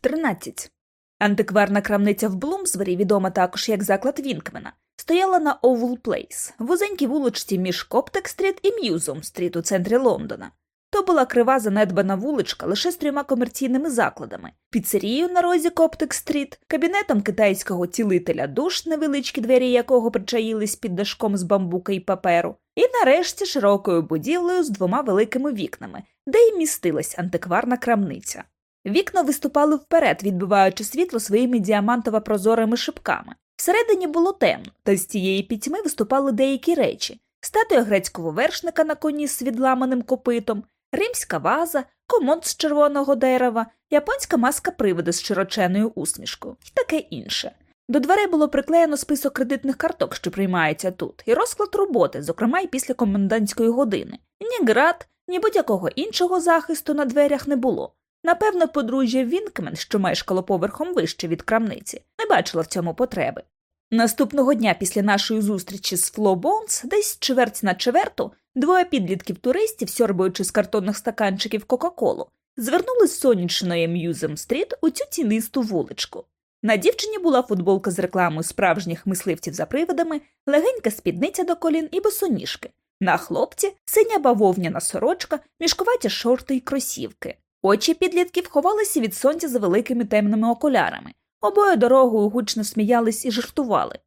13. Антикварна крамниця в Блумсбері, відома також як заклад Вінкмена, стояла на Овал Плейс, вузенькій вуличці між Коптик-стріт і М'юзеум-стріт у центрі Лондона. То була крива занедбана вуличка лише з трьома комерційними закладами: піцерією на розі Коптик-стріт, кабінетом китайського цілителя душ, невеличкі двері якого причаїлись під дашком з бамбука і паперу, і нарешті широкою будівлею з двома великими вікнами, де й містилась антикварна крамниця. Вікна виступали вперед, відбиваючи світло своїми діамантово прозорими шипками. Всередині було темно, та з цієї пітьми виступали деякі речі статуя грецького вершника на коні з відламаним копитом, римська ваза, комод з червоного дерева, японська маска привода з широченою усмішкою і таке інше. До дверей було приклеєно список кредитних карток, що приймаються тут, і розклад роботи, зокрема й після комендантської години. Ні град, ні будь-якого іншого захисту на дверях не було. Напевно, подружжя Вінкмен, що мешкало поверхом вище від крамниці, не бачило в цьому потреби. Наступного дня після нашої зустрічі з Фло Боунс, десь чверть на четверту, двоє підлітків туристів, сьорбаючи з картонних стаканчиків Кока-Колу, звернули з сонячної М'юзеум Стріт у цю тінисту вуличку. На дівчині була футболка з рекламою справжніх мисливців за привидами, легенька спідниця до колін і босоніжки. На хлопці синя бавовняна сорочка, мішкуваті шорти й кросівки. Очі підлітків ховалися від сонця за великими темними окулярами. Обоє дорогою гучно сміялись і жартували.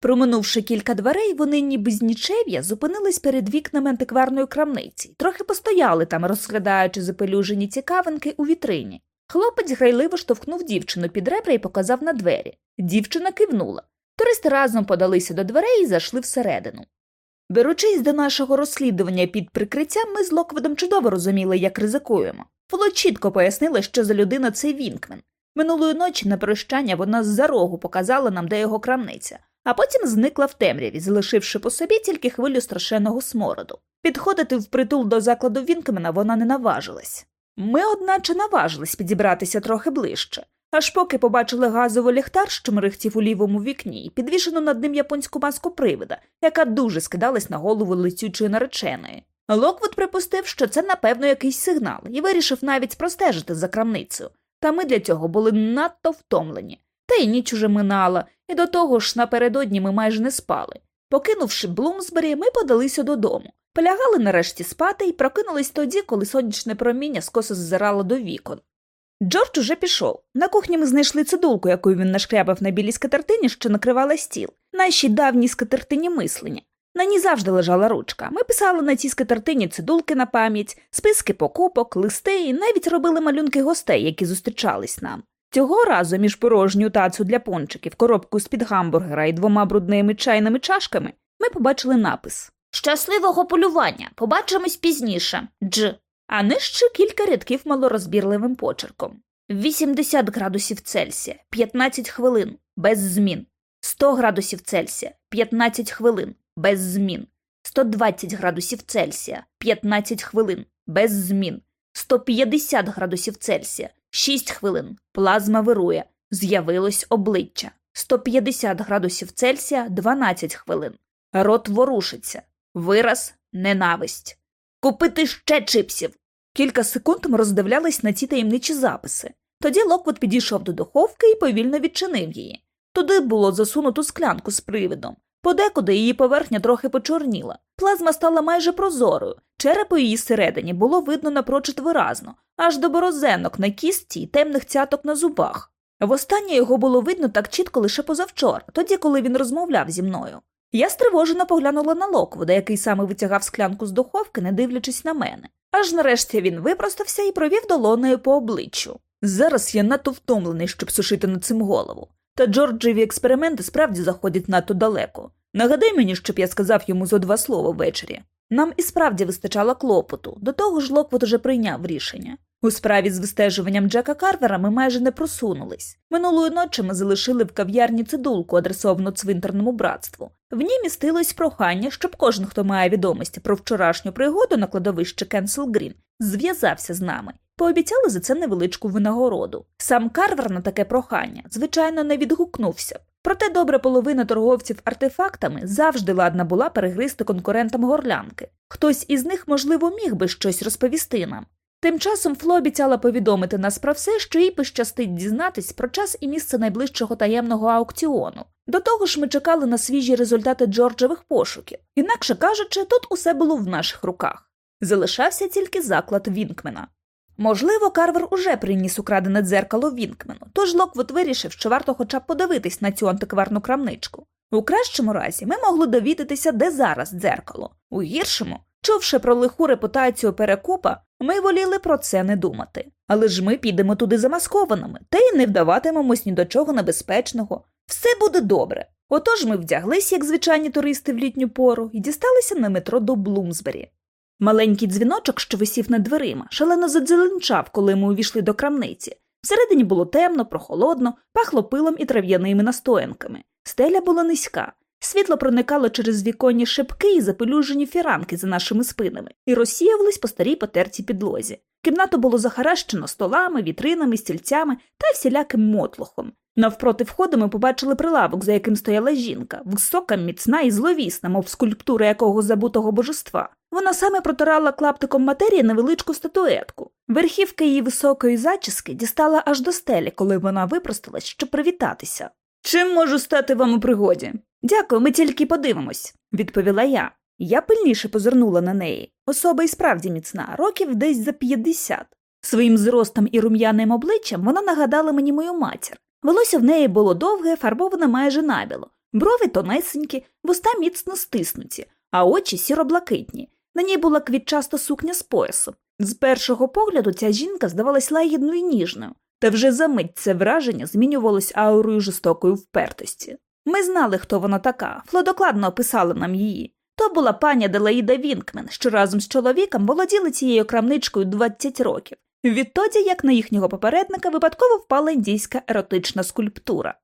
Проминувши кілька дверей, вони, ніби з нічев'я, зупинились перед вікнами антикварної крамниці, трохи постояли там, розглядаючи запелюжені цікавинки у вітрині. Хлопець грайливо штовхнув дівчину під ребра і показав на двері. Дівчина кивнула. Туристи разом подалися до дверей і зайшли всередину. Беручись до нашого розслідування під прикриттям, ми з Локведом чудово розуміли, як ризикуємо. Фоло чітко пояснила, що за людина цей Вінкмен. Минулої ночі на прощання вона з-за рогу показала нам, де його крамниця, а потім зникла в темряві, залишивши по собі тільки хвилю страшенного смороду. Підходити впритул до закладу Вінкмена вона не наважилась. Ми, одначе, наважились підібратися трохи ближче, аж поки побачили газовий ліхтар, що мерехтів у лівому вікні, і підвішену над ним японську маску привида, яка дуже скидалась на голову лютючої нареченої. Локвуд припустив, що це, напевно, якийсь сигнал, і вирішив навіть простежити за крамницею. Та ми для цього були надто втомлені. Та й ніч уже минала, і до того ж напередодні ми майже не спали. Покинувши Блумсбері, ми подалися додому. Полягали нарешті спати і прокинулись тоді, коли сонячне проміння скоса ззирало до вікон. Джордж уже пішов. На кухні ми знайшли цидулку, яку він нашкрябав на білій скатертині, що накривала стіл, наші давні скатертині мислення. На ній завжди лежала ручка. Ми писали на цій скатертині цидулки на пам'ять, списки покупок, листи і навіть робили малюнки гостей, які зустрічались нам. Цього разу між порожню тацю для пончиків, коробку з під гамбургера і двома брудними чайними чашками ми побачили напис Щасливого полювання! Побачимось пізніше. Дж. А нижче кілька рядків малорозбірливим почерком. 80 градусів Цельсія, 15 хвилин, без змін. 100 градусів Цельсія, 15 хвилин, без змін. 120 градусів Цельсія, 15 хвилин, без змін. 150 градусів Цельсія, 6 хвилин. Плазма вирує. З'явилось обличчя. 150 градусів Цельсія, 12 хвилин. Рот ворушиться. Вираз ненависті. Купити ще чипсів. Кілька секунд ми роздивлялись на ці таємничі записи. Тоді Локвуд підійшов до духовки і повільно відчинив її. Туди було засунуто склянку з привидом. Подекуди її поверхня трохи почорніла. Плазма стала майже прозорою. Череп у її середині було видно напрочуд виразно, аж до борозенок на кістці й темних цяток на зубах. Востаннє його було видно так чітко лише позавчора, тоді, коли він розмовляв зі мною. Я стривожено поглянула на Локвуда, який саме витягав склянку з духовки, не дивлячись на мене. Аж нарешті він випростався і провів долоною по обличчю. Зараз я надто втомлений, щоб сушити над цим голову. Та Джорджеві експерименти справді заходять надто далеко. Нагадай мені, щоб я сказав йому зо два слова ввечері. Нам і справді вистачало клопоту, до того ж Локвот уже прийняв рішення. У справі з вистежуванням Джека Карвера ми майже не просунулись. Минулої ночі ми залишили в кав'ярні цидулку, адресовану цвинтарному братству. В ній містилось прохання, щоб кожен, хто має відомості про вчорашню пригоду на кладовище Кенсел Грін, зв'язався з нами. Пообіцяли за це невеличку винагороду. Сам Карвер на таке прохання, звичайно, не відгукнувся. Проте добра половина торговців артефактами завжди ладна була перегризти конкурентам горлянки. Хтось із них, можливо, міг би щось розповісти нам. Тим часом Фло обіцяла повідомити нас про все, що їй пощастить дізнатись про час і місце найближчого таємного аукціону. До того ж, ми чекали на свіжі результати Джорджевих пошуків. Інакше кажучи, тут усе було в наших руках. Залишався тільки заклад Вінкмена. Можливо, Карвер уже приніс украдене дзеркало Вінкмену, тож Локвуд вирішив, що варто хоча б подивитись на цю антикварну крамничку. У кращому разі ми могли довідатися, де зараз дзеркало. У гіршому, чувши про лиху репутацію перекупа, ми воліли про це не думати. Але ж ми підемо туди замаскованими, та й не вдаватимемось ні до чого небезпечного. Все буде добре. Отож ми вдяглись, як звичайні туристи в літню пору, і дісталися на метро до Блумсбері. Маленький дзвіночок, що висів над дверима, шалено задзеленчав, коли ми увійшли до крамниці. Всередині було темно, прохолодно, пахло пилом і трав'яними настоянками. Стеля була низька. Світло проникало через віконні шибки і запелюжені фіранки за нашими спинами і розсіювались по старій потертій підлозі. Кімнату було захаращено столами, вітринами, стільцями та всіляким мотлохом. Навпроти входу ми побачили прилавок, за яким стояла жінка, висока, міцна і зловісна, мов скульптура якого забутого божества. Вона саме протирала клаптиком матерії невеличку статуетку. Верхівка її високої зачіски дістала аж до стелі, коли вона випросталась, щоб привітатися. Чим можу стати вам у пригоді? Дякую, ми тільки подивимось, відповіла я. Я пильніше позирнула на неї. Особа і справді міцна, років десь за 50. Своїм зростом і рум'яним обличчям вона нагадала мені мою матір. Волосся в неї було довге, фарбоване майже набіло, брови тонесенькі, вуста міцно стиснуті, а очі сіро-блакитні. На ній була квітчаста сукня з поясом. З першого погляду ця жінка здавалась лагідною і ніжною, та вже за мить це враження змінювалось аурою жорстокої впертості. Ми знали, хто вона така, Фло докладно описала нам її. То була пані Аделаїда Вінкмен, що разом з чоловіком володіли цією крамничкою 20 років, відтоді як на їхнього попередника випадково впала індійська еротична скульптура.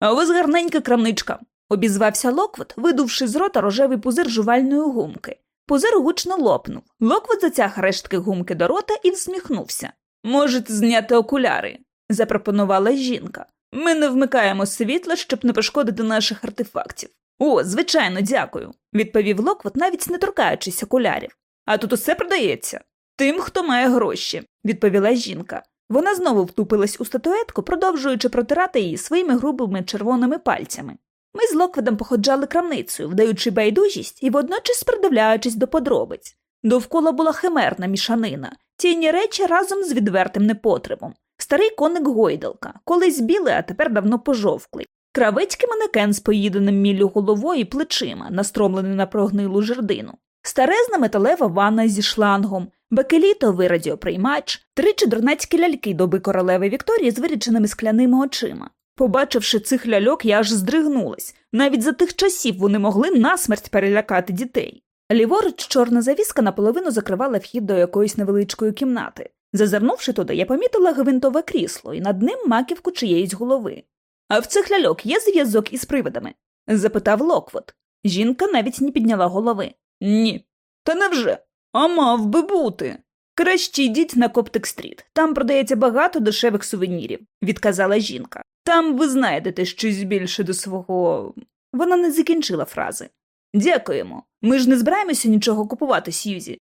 А ось гарненька крамничка, обізвався Локвуд, видувши з рота рожевий пузир жувальної гумки. Пузир гучно лопнув. Локвуд затяг рештки гумки до рота і всміхнувся. Можете зняти окуляри, запропонувала жінка. Ми не вмикаємо світло, щоб не пошкодити наших артефактів. О, звичайно, дякую, відповів Локвот, навіть не торкаючись окулярів. А тут усе продається. Тим, хто має гроші, відповіла жінка. Вона знову втупилась у статуетку, продовжуючи протирати її своїми грубими червоними пальцями. Ми з Локведом походжали крамницею, вдаючи байдужість і водночас придивляючись до подробиць. Довкола була химерна мішанина, тіні речі разом з відвертим непотребом. Старий коник гойдалка, колись білий, а тепер давно пожовклий. Кравецький манекен з поїденим міллю головою і плечима, настромлений на прогнилу жердину. Старезна металева ванна зі шлангом, бакелітовий радіоприймач, три чудернацькі ляльки доби королеви Вікторії з виріченими скляними очима. Побачивши цих ляльок, я аж здригнулась. Навіть за тих часів вони могли насмерть перелякати дітей. Ліворуч чорна завіска наполовину закривала вхід до якоїсь невеличкої кімнати. Зазирнувши туди, я помітила гвинтове крісло і над ним маківку чиєїсь голови. А в цих ляльок є зв'язок із привидами? запитав Локвот. Жінка навіть не підняла голови. Ні. Та невже? А мав би бути. Краще йдіть на Коптик Стріт. Там продається багато дешевих сувенірів, відказала жінка. Там ви знайдете щось більше до свого. Вона не закінчила фрази. Дякуємо. Ми ж не збираємося нічого купувати, Сьюзі.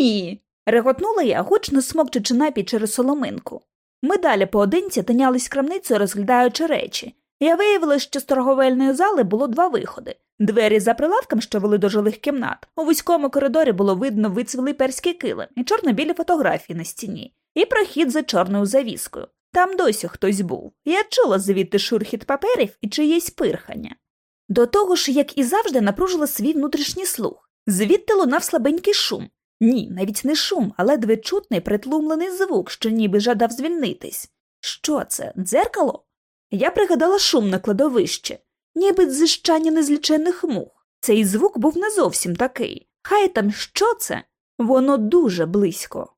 Ні. реготнула я, гучно смокчучи напій через соломинку. Ми далі поодинці тинялись крамницею, розглядаючи речі. Я виявила, що з торговельної зали було два виходи. Двері за прилавком, що вели до жилих кімнат. У вузькому коридорі було видно вицвілий перський килим і чорно-білі фотографії на стіні, і прохід за чорною завіскою. Там досі хтось був. Я чула звідти шурхіт паперів і чиєсь пирхання. До того ж, як і завжди, напружила свій внутрішній слух. Звідти лунав слабенький шум. Ні, навіть не шум, а ледве чутний притлумлений звук, що ніби жадав звільнитись. Що це? Дзеркало? Я пригадала шум на кладовищі, ніби дзижчання незліченних мух. Цей звук був не зовсім такий. Хай там що це? Воно дуже близько.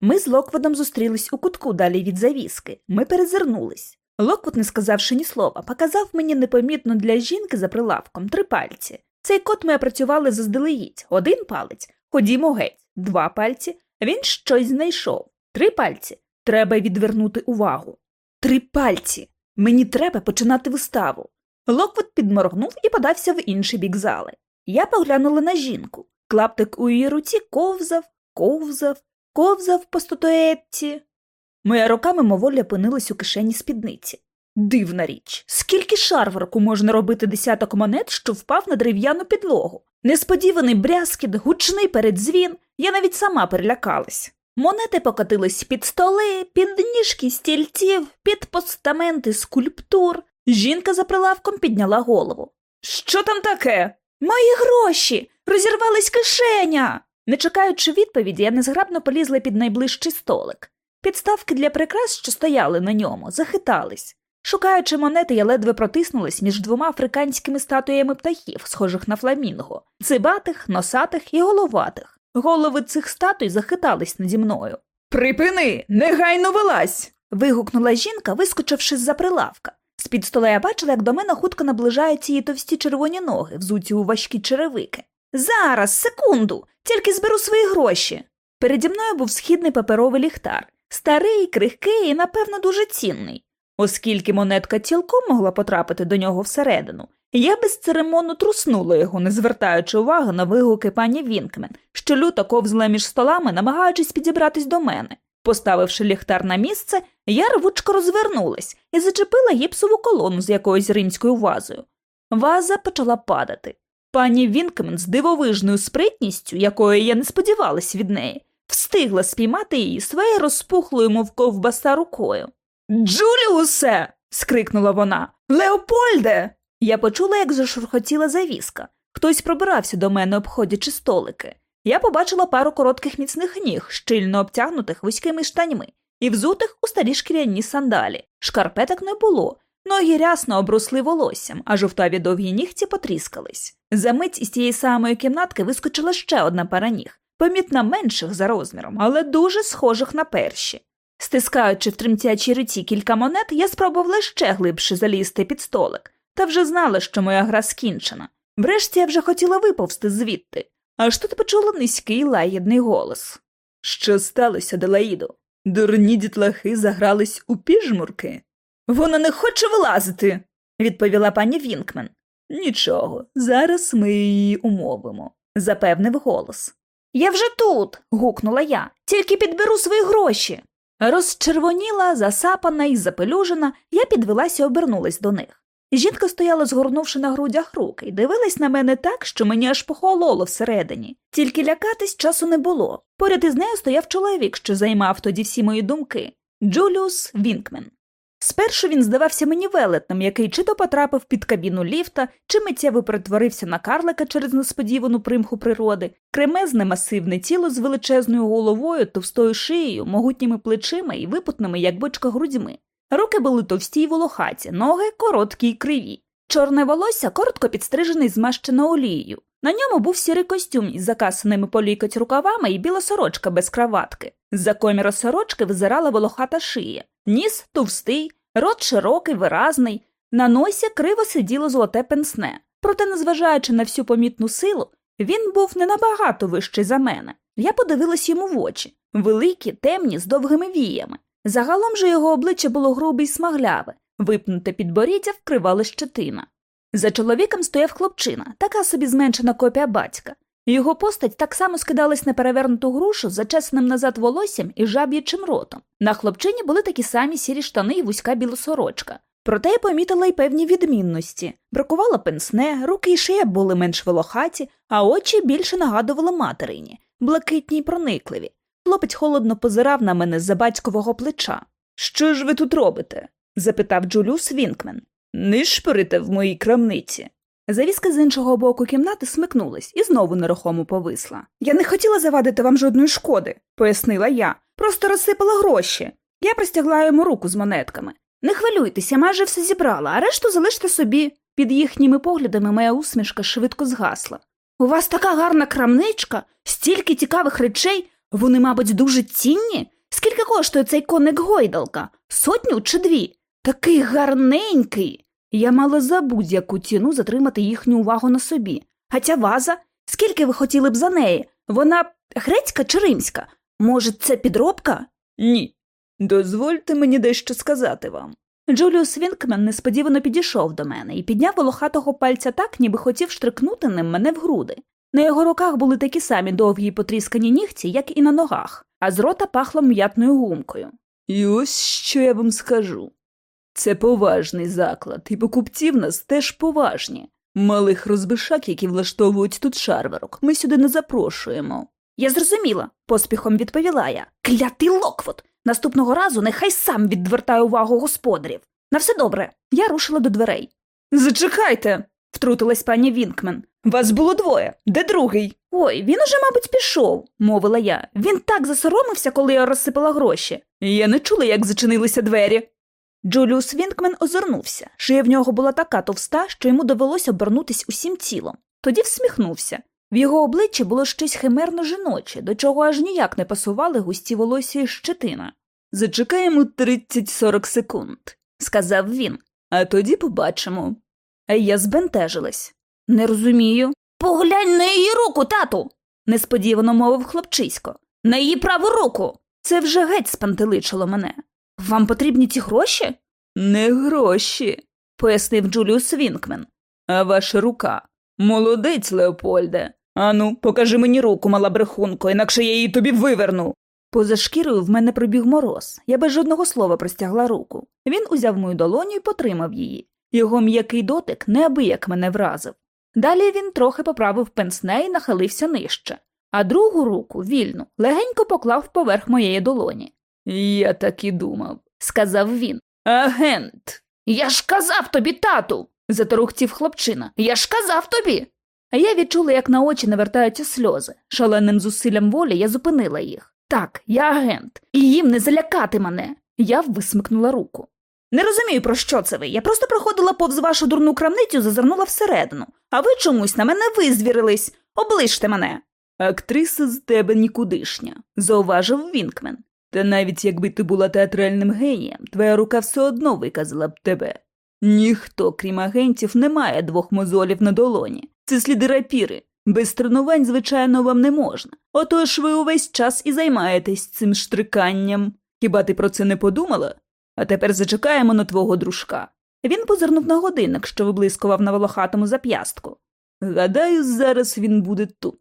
Ми з Локвудом зустрілись у кутку далі від завіски. Ми перезирнулись. Локвуд, не сказавши ні слова, показав мені непомітно для жінки за прилавком три пальці. Цей код ми опрацювали заздалегідь. Один палець. Ходімо геть, два пальці. Він щось знайшов. Три пальці. Треба відвернути увагу. Три пальці. Мені треба починати виставу. Локвуд підморгнув і подався в інший бік зали. Я поглянула на жінку. Клаптик у її руці ковзав, ковзав, ковзав по статуетці. Моя рука мимоволі опинилась у кишені спідниці. Дивна річ, скільки шарварку можна робити десяток монет, що впав на дерев'яну підлогу. Несподіваний брязкіт, гучний передзвін, я навіть сама перелякалась. Монети покотились під столи, під ніжки стільців, під постаменти скульптур. Жінка за прилавком підняла голову. Що там таке? Мої гроші! Розірвались кишеня. Не чекаючи відповіді, я незграбно полізла під найближчий столик. Підставки для прикрас, що стояли на ньому, захитались. Шукаючи монети, я ледве протиснулась між двома африканськими статуями птахів, схожих на фламінго, цибатих, носатих і головатих. Голови цих статуй захитались наді мною. Припини, негайно вилазь. вигукнула жінка, вискочивши з-за прилавка. З під стола я бачила, як до мене хутко наближаються її товсті червоні ноги, взуті у важкі черевики. Зараз, секунду, тільки зберу свої гроші. Переді мною був східний паперовий ліхтар, старий, крихкий і, напевно, дуже цінний. Оскільки монетка цілком могла потрапити до нього всередину, я безцеремонно труснула його, не звертаючи уваги на вигуки пані Вінкмен, що люто ковзла між столами, намагаючись підібратись до мене. Поставивши ліхтар на місце, я рвучко розвернулась і зачепила гіпсову колону з якоюсь римською вазою. Ваза почала падати. Пані Вінкмен з дивовижною спритністю, якої я не сподівалась від неї, встигла спіймати її своєю розпухлою, мов ковбаса рукою. Джуліусе. скрикнула вона. Леопольде. Я почула, як зашурхотіла завіска. Хтось пробирався до мене, обходячи столики. Я побачила пару коротких міцних ніг, щільно обтягнутих вузькими штаньми, і взутих у старі шкіряні сандалі. Шкарпеток не було, ноги рясно обросли волоссям, а жовтаві довгі нігті потріскались. За мить із тієї самої кімнатки вискочила ще одна пара ніг, помітно менших за розміром, але дуже схожих на перші. Стискаючи в тремтячій руці кілька монет, я спробувала ще глибше залізти під столик, та вже знала, що моя гра скінчена. Врешті я вже хотіла виповзти звідти, аж тут почула низький лагідний голос. Що сталося, Делаїдо? Дурні дітлахи загрались у піжмурки. Вона не хоче вилазити, відповіла пані Вінкмен. Нічого, зараз ми її умовимо, запевнив голос. Я вже тут. гукнула я, тільки підберу свої гроші. Розчервоніла, засапана і запелюжена, я підвелася і обернулась до них. Жінка стояла, згорнувши на грудях руки, і дивилась на мене так, що мені аж похололо всередині. Тільки лякатись часу не було. Поряд із нею стояв чоловік, що займав тоді всі мої думки Джуліус Вінкмен. Спершу він здавався мені велетним, який чи то потрапив під кабіну ліфта, чи миттєво перетворився на карлика через несподівану примху природи, кремезне масивне тіло з величезною головою, товстою шиєю, могутніми плечима і випутними, як бочка грудьми. Руки були товсті й волохаті, ноги короткі й криві. Чорне волосся коротко підстрижене і змащено олією. На ньому був сірий костюм із закасаними по лікоть рукавами і біла сорочка без краватки. З-за коміра сорочки визирала волохата шия, ніс товстий, рот широкий, виразний, на носі криво сиділо золоте пенсне. Проте, незважаючи на всю помітну силу, він був не набагато вищий за мене. Я подивилась йому в очі великі, темні, з довгими віями. Загалом же його обличчя було грубе й смагляве, випнуте підборіддя вкривала щетина. За чоловіком стояв хлопчина, така собі зменшена копія батька. Його постать так само скидалась на перевернуту грушу з зачесаним назад волоссям і жаб'ячим ротом. На хлопчині були такі самі сірі штани і вузька білосорочка. Проте я помітила й певні відмінності. Бракувало пенсне, руки й шия були менш волохаті, а очі більше нагадували материні, блакитні й проникливі. Хлопець холодно позирав на мене з-за батькового плеча. Що ж ви тут робите? запитав Джулюс Вінкмен. Не шпирите в моїй крамниці. Завіска з іншого боку кімнати смикнулась і знову нерухомо повисла. Я не хотіла завадити вам жодної шкоди, пояснила я, просто розсипала гроші. Я простягла йому руку з монетками. Не хвилюйтеся, майже все зібрала, а решту залиште собі. Під їхніми поглядами моя усмішка швидко згасла. У вас така гарна крамничка, стільки цікавих речей, вони, мабуть, дуже цінні. Скільки коштує цей коник гойдалка? Сотню чи дві? Такий гарненький. Я мала за будь-яку ціну затримати їхню увагу на собі. А ця ваза, скільки ви хотіли б за неї? Вона грецька чи римська? Може, це підробка? Ні. Дозвольте мені дещо сказати вам. Джуліус Вінкмен несподівано підійшов до мене і підняв волохатого пальця так, ніби хотів штрикнути ним мене в груди. На його руках були такі самі довгі й потріскані нігті, як і на ногах. а з рота пахло м'ятною гумкою. І ось що я вам скажу. Це поважний заклад, і покупці в нас теж поважні. Малих розбишак, які влаштовують тут шарварок, ми сюди не запрошуємо. Я зрозуміла, поспіхом відповіла я. Клятий Локвуд! Наступного разу нехай сам відвертає увагу господарів. На все добре, я рушила до дверей. Зачекайте, втрутилась пані Вінкмен. Вас було двоє. Де другий? Ой, він уже, мабуть, пішов, мовила я. Він так засоромився, коли я розсипала гроші. Я не чула, як зачинилися двері. Джуліус Вінкмен озирнувся, шия в нього була така товста, що йому довелося обернутись усім тілом. Тоді всміхнувся. В його обличчі було щось химерно жіноче, до чого аж ніяк не пасували густі волосся і щетина. Зачекаємо 30-40 секунд, сказав він. А тоді побачимо. А я збентежилась. Не розумію. Поглянь на її руку, тату. несподівано мовив хлопчисько. На її праву руку. Це вже геть спантеличило мене. Вам потрібні ті гроші? Не гроші, пояснив Джуліус Вінкмен. А ваша рука. Молодець, Леопольде. Ану, покажи мені руку, мала брехунко, інакше я її тобі виверну. Поза шкірою в мене пробіг мороз. Я без жодного слова простягла руку. Він узяв мою долоню і потримав її. Його м'який дотик неабияк мене вразив. Далі він трохи поправив пенсне і нахилився нижче, а другу руку, вільну, легенько поклав поверх моєї долоні. Я так і думав, сказав він. Агент. Я ж казав тобі, тату, заторухтів хлопчина. Я ж казав тобі. А я відчула, як на очі навертаються сльози. Шаленим зусиллям волі я зупинила їх. Так, я агент, і їм не залякати мене. Я висмикнула руку. Не розумію, про що це ви. Я просто проходила повз вашу дурну крамницю, зазирнула всередину, а ви чомусь на мене визвірились. Оближте мене. Актриса з тебе нікудишня, зауважив Вінкмен. Та навіть якби ти була театральним генієм, твоя рука все одно виказала б тебе. Ніхто, крім агентів, не має двох мозолів на долоні. Це сліди рапіри. Без тренувань, звичайно, вам не можна. Отож ви увесь час і займаєтесь цим штриканням. Хіба ти про це не подумала? А тепер зачекаємо на твого дружка. Він позирнув на годинник, що виблискував на волохатому зап'ястку. Гадаю, зараз він буде тут.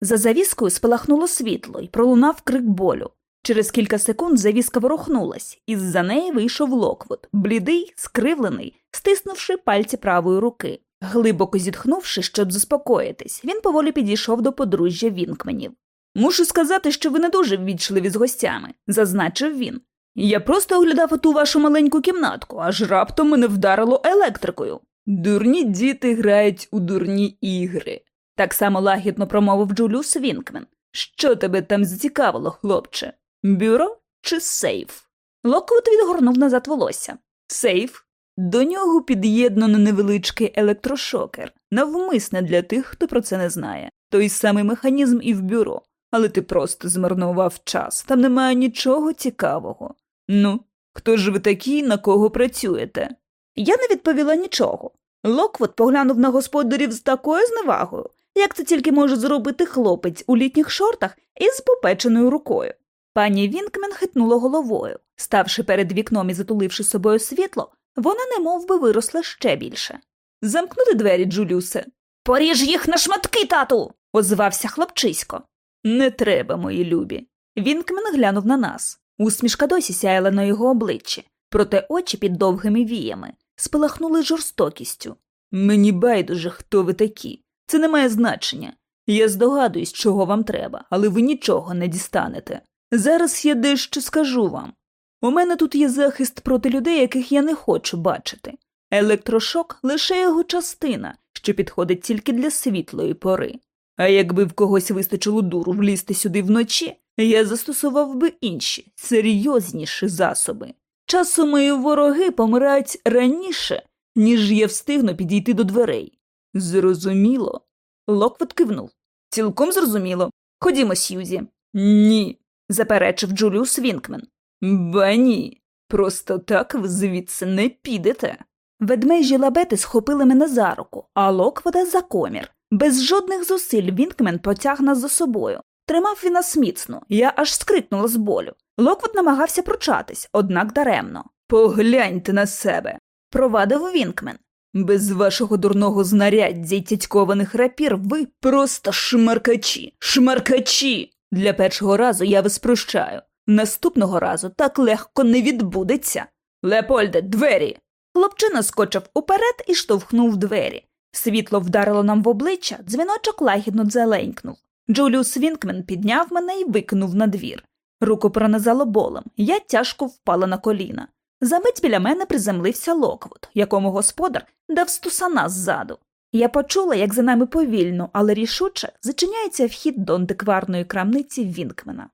За завіскою спалахнуло світло і пролунав крик болю. Через кілька секунд завіска ворухнулась, і з за неї вийшов Локвуд, блідий, скривлений, стиснувши пальці правої руки. Глибоко зітхнувши, щоб заспокоїтись, він поволі підійшов до подружжя Вінкменів. Мушу сказати, що ви не дуже ввічливі з гостями, зазначив він. Я просто оглядав оту вашу маленьку кімнатку, аж раптом мене вдарило електрикою. Дурні діти грають у дурні ігри. Так само лагідно промовив Джуліус Вінкмен. Що тебе там зацікавило, хлопче? Бюро чи сейф? Локвуд відгорнув назад волосся. Сейф. До нього під'єднано невеличкий електрошокер, навмисне для тих, хто про це не знає. Той самий механізм і в бюро, але ти просто змарнував час, там немає нічого цікавого. Ну, хто ж ви такий, на кого працюєте? Я не відповіла нічого. Локвуд поглянув на господарів з такою зневагою, як це тільки може зробити хлопець у літніх шортах із попеченою рукою. Пані Вінкмен хитнула головою. Ставши перед вікном і затуливши собою світло, вона немов би виросла ще більше. Замкнути двері, Джулюсе. Поріж їх на шматки, тату. озвався хлопчисько. Не треба, мої любі. Вінкмен глянув на нас. Усмішка досі сяяла на його обличчі, проте очі під довгими віями спалахнули жорстокістю. Мені байдуже, хто ви такі. Це не має значення. Я здогадуюсь, чого вам треба, але ви нічого не дістанете. Зараз я дещо скажу вам. У мене тут є захист проти людей, яких я не хочу бачити. Електрошок лише його частина, що підходить тільки для світлої пори. А якби в когось вистачило дуру влізти сюди вночі, я застосував би інші, серйозніші засоби. Часом мої вороги помирають раніше, ніж я встигну підійти до дверей. Зрозуміло. Локвуд кивнув. Цілком зрозуміло. Ходімо, Сьюзі. Ні, заперечив Джуліус Вінкмен. Ба ні. Просто так ви звідси не підете. Ведмежі лабети схопили мене за руку, а Локвода за комір. Без жодних зусиль Вінкмен потяг нас за собою. Тримав він нас міцно, я аж скрикнула з болю. Локвуд намагався пручатись, однак даремно. Погляньте на себе, провадив Вінкмен. Без вашого дурного знаряддя й цяцькованих рапір ви просто шмаркачі, шмаркачі. Для першого разу я вас прощаю. Наступного разу так легко не відбудеться. Леопольде, двері. Хлопчина скочив уперед і штовхнув двері. Світло вдарило нам в обличчя, дзвіночок лагідно дзеленькнув. Джуліус Вінкмен підняв мене і викинув на двір. Руку пронизало болем, я тяжко впала на коліна. За мить біля мене приземлився Локвуд, якому господар дав стусана ззаду. Я почула, як за нами повільно, але рішуче зачиняється вхід до антикварної крамниці Вінкмена.